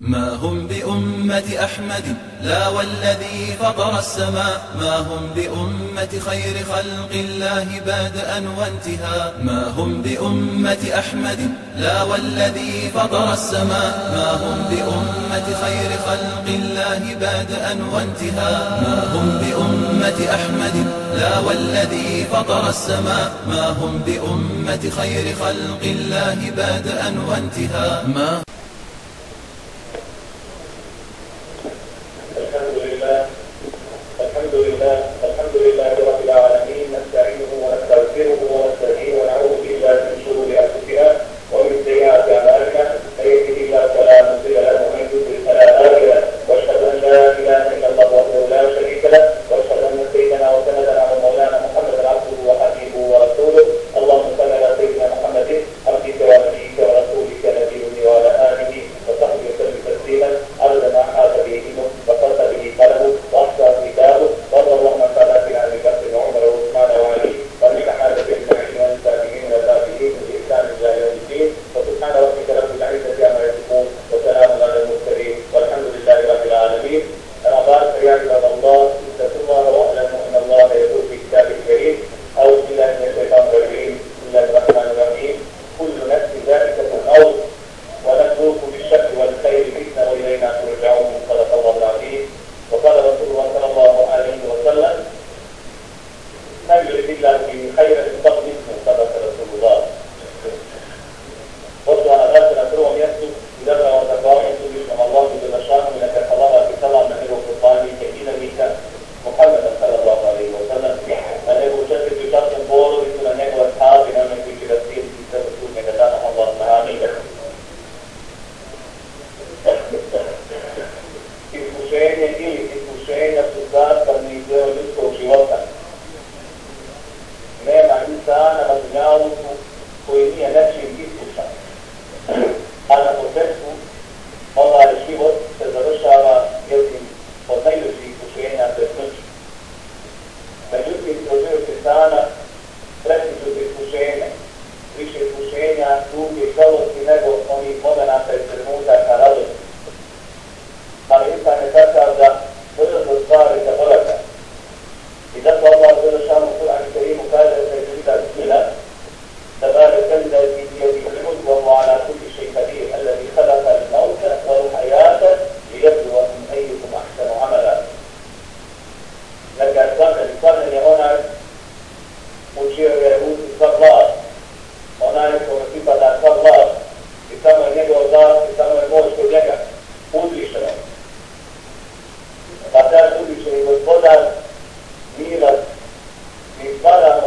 ما هم بأمة أحمد لا والذي فطر السماء. ما هم بأمة خير خلق الله بادأ وانتهى ما هم بأمة أحمد لا والذي فطر السماء. ما هم بأمة خير خلق الله بادأ وانتهى ما هم بأمة أحمد لا والذي فطر السماء. ما هم بأمة خير خلق الله بادأ وانتهى ما الكلام على الله الله Para